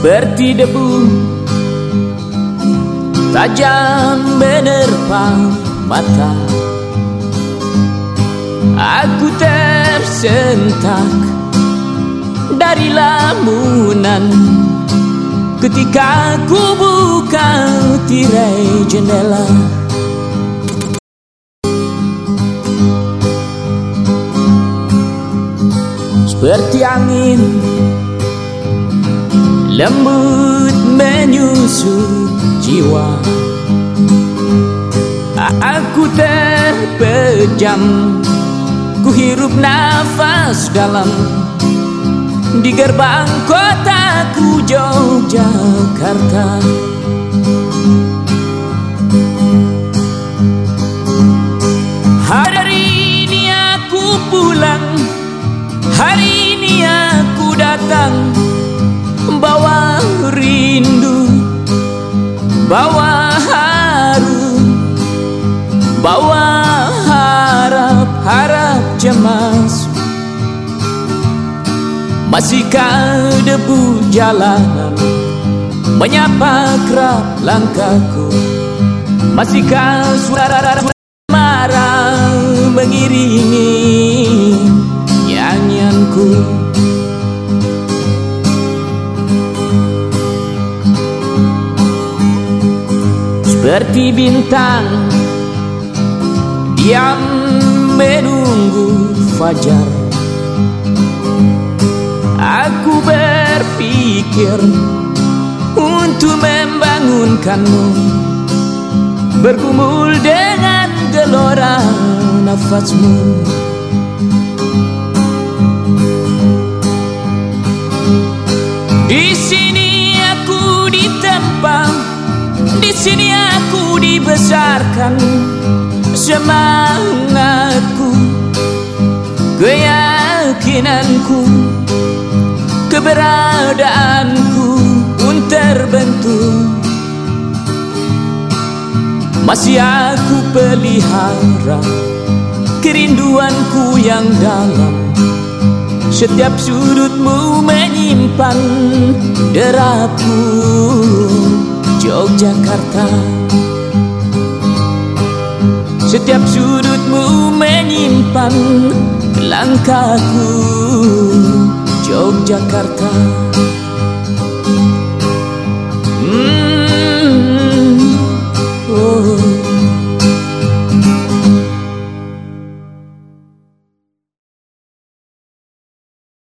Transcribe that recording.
seperti debu tajam menerpa mata. Aku tersentak dari lamunan. Ketika ku buka tirai jendela. Seperti angin lembut menyusut jiwa. Aku terpejam Ku hirup nafas dalam. Di gerbang kotaku Yogyakarta. Hari ini aku pulang Hari ini aku datang Bawa rindu Bawa haru Bawa harap-harap cemas. Masihkah debu jalanan Menyapa kerap langkahku. Masihkah suara marah Mengiringi Seperti bintang Diam menunggu fajar. Aku berpikir Untuk membangunkanmu. Bergumul dengan gelora nafasmu Di sini aku dibesarkan. Semangatku Keyakinanku Keberadaanku pun terbentuk. Masih aku pelihara Kerinduanku yang dalam. Setiap sudutmu menyimpan Derapku Yogyakarta. Setiap sudutmu menyimpan Langkahku Yogyakarta